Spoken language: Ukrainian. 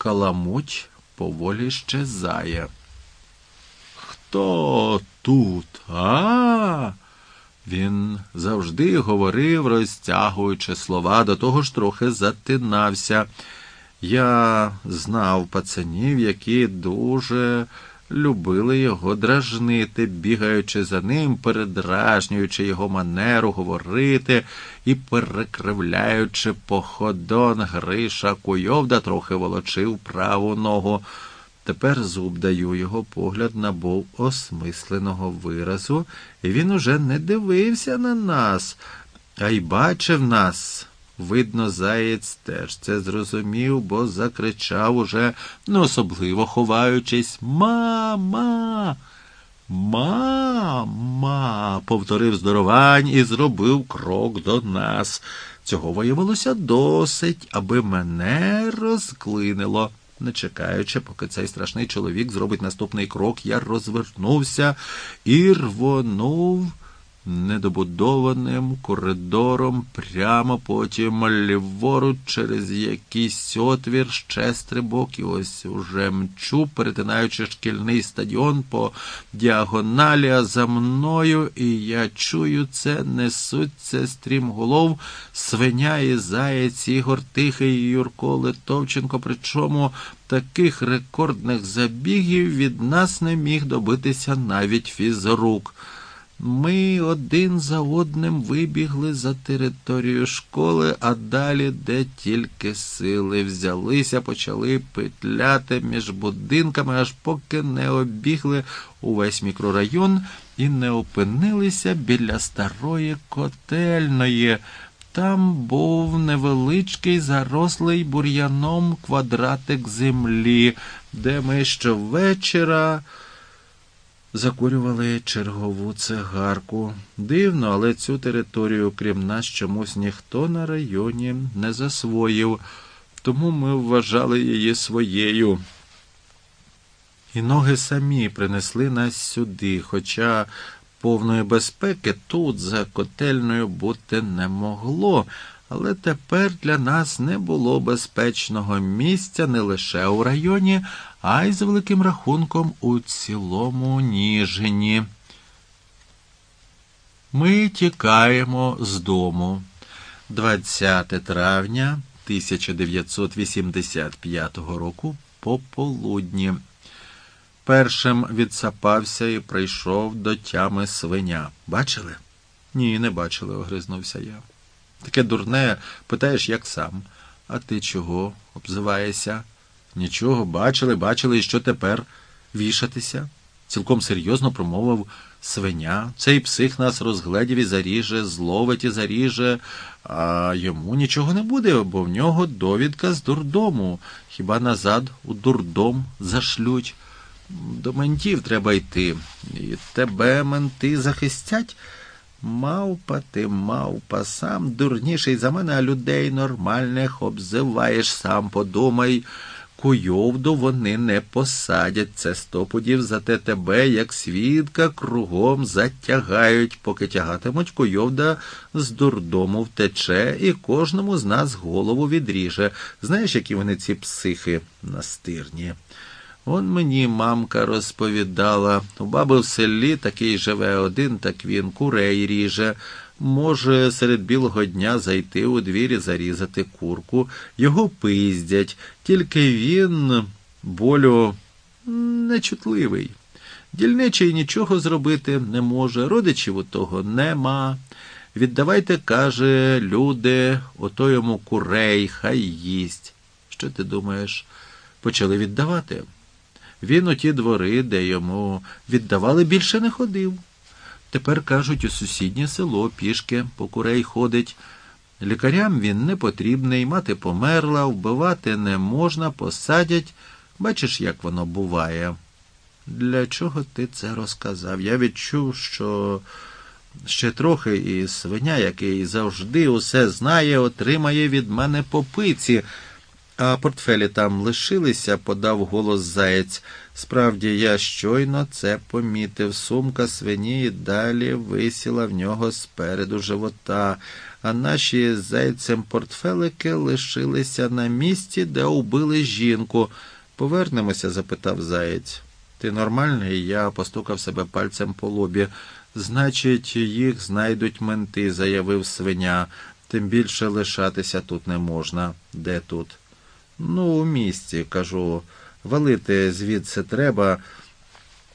каламуть поволі щезає. Хто тут? А? Він завжди говорив, розтягуючи слова, до того ж трохи затинався. Я знав пацанів, які дуже любили його дражнити, бігаючи за ним, передражнюючи його манеру говорити і перекривляючи походон Гриша Куйовда трохи волочив праву ногу. Тепер зуб даю його погляд набув осмисленого виразу, і він уже не дивився на нас, а й бачив нас. Видно, заєць теж це зрозумів, бо закричав уже, не особливо ховаючись, Мама. Мама. повторив здоровань і зробив крок до нас. Цього виявилося досить, аби мене розклинило. Не чекаючи, поки цей страшний чоловік зробить наступний крок, я розвернувся і рвонув недобудованим коридором, прямо потім ліворуч через якийсь отвір, ще стрибок, і ось уже мчу, перетинаючи шкільний стадіон по діагоналі, а за мною, і я чую це, несуться стрімголов, свиня і заєць, Ігор Тихий, Юрко Литовченко, причому таких рекордних забігів від нас не міг добитися навіть фізрук. Ми один за одним вибігли за територію школи, а далі, де тільки сили взялися, почали петляти між будинками, аж поки не обігли увесь мікрорайон і не опинилися біля старої котельної. Там був невеличкий зарослий бур'яном квадратик землі, де ми щовечора закурювали чергову цигарку. Дивно, але цю територію, крім нас, чомусь ніхто на районі не засвоїв, тому ми вважали її своєю. І ноги самі принесли нас сюди, хоча повної безпеки тут за котельною бути не могло. Але тепер для нас не було безпечного місця не лише у районі, а й з великим рахунком у цілому Ніжині. Ми тікаємо з дому 20 травня 1985 року пополудні. Першим відсапався і прийшов до тями свиня. Бачили? Ні, не бачили, огризнувся я. Таке дурне, питаєш, як сам. А ти чого обзиваєшся? Нічого, бачили, бачили, і що тепер вішатися? Цілком серйозно промовив свиня. Цей псих нас розгледів і заріже, зловить і заріже, а йому нічого не буде, бо в нього довідка з дурдому. Хіба назад у дурдом зашлють? До ментів треба йти. І тебе менти захистять. Мавпа ти, мавпа, сам дурніший за мене, а людей нормальних обзиваєш, сам подумай. Куйовду вони не посадять. Це сто пудів, зате тебе, як свідка, кругом затягають, поки тягатимуть куйовда з дурдому втече і кожному з нас голову відріже. Знаєш, які вони ці психи настирні? Он мені мамка розповідала, у баби в селі такий живе один, так він курей ріже. Може, серед білого дня зайти у двір і зарізати курку, його пиздять, тільки він болю нечутливий. Дільничий нічого зробити не може, родичів у того нема. Віддавайте, каже, люди, ото йому курей, хай їсть. Що ти думаєш? Почали віддавати. Він у ті двори, де йому віддавали, більше не ходив. Тепер, кажуть, у сусіднє село пішки по курей ходить. Лікарям він не потрібний, мати померла, вбивати не можна, посадять. Бачиш, як воно буває. Для чого ти це розказав? Я відчув, що ще трохи і свиня, який завжди усе знає, отримає від мене попиці. А портфелі там лишилися, подав голос заєць. Справді, я щойно це помітив. Сумка свині далі висіла в нього спереду живота. а наші з зайцем портфелики лишилися на місці, де убили жінку. Повернемося? запитав заєць. Ти нормальний? Я постукав себе пальцем по лобі. Значить, їх знайдуть менти, заявив свиня. Тим більше лишатися тут не можна. Де тут? Ну, у місті, кажу. Валити звідси треба.